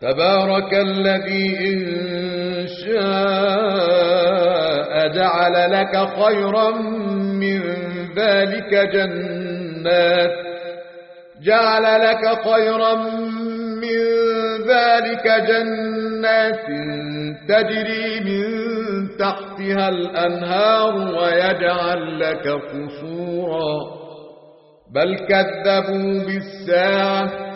تبارك الذي إن شاء جعل لك خيرا من ذلك جنات جعل لك خيرا من ذلك جنات تجري من تحتها الأنهار ويجعل لك قصورا. بل كذبوا بالساعة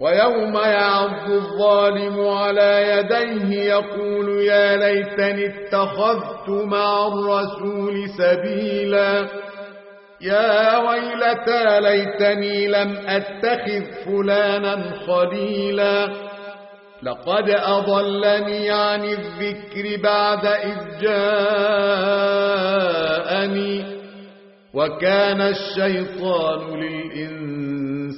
ويوم يعض الظالم على يديه يقول يا ليتني اتخذت مع الرسول سبيلا. يا ويلتى ليتني لم أتخذ فلانا خليلا. لقد أضلني عن الذكر بعد إذ جاءني. وكان الشيطان للإنسان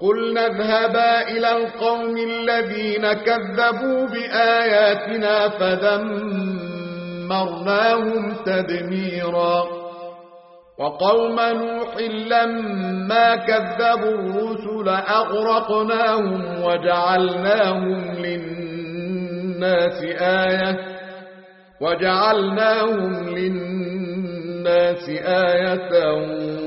فقلنا اذهبا إلى القوم الذين كذبوا بآياتنا فدمرناهم تدميرا. وقوم نوح لما كذبوا الرسل أغرقناهم وجعلناهم للناس آية وجعلناهم للناس آية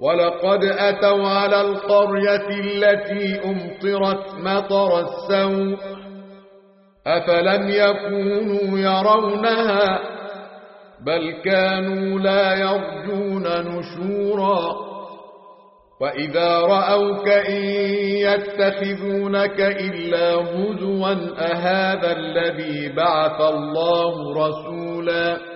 ولقد أتوا على القرية التي أمطرت مطر السوء أفلم يكونوا يرونها بل كانوا لا يرجون نشورا وإذا رأوك إن يتخذونك إلا هزوا أهذا الذي بعث الله رسولا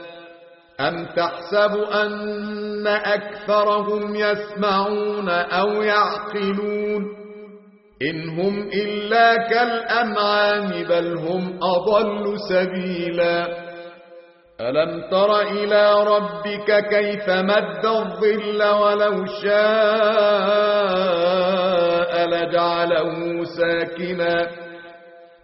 أم تحسب أن أكثرهم يسمعون أو يعقلون إن هم إلا كالأنعام بل هم أضل سبيلا ألم تر إلى ربك كيف مد الظل ولو شاء لجعله ساكنا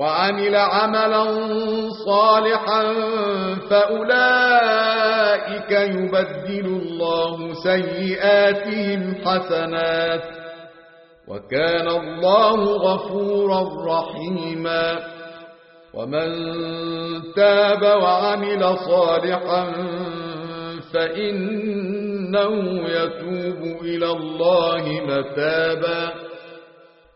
وعمل عملا صالحا فأولئك يبدل الله سيئاتهم حسنات وكان الله غفورا رحيما ومن تاب وعمل صالحا فإنه يتوب إلى الله متابا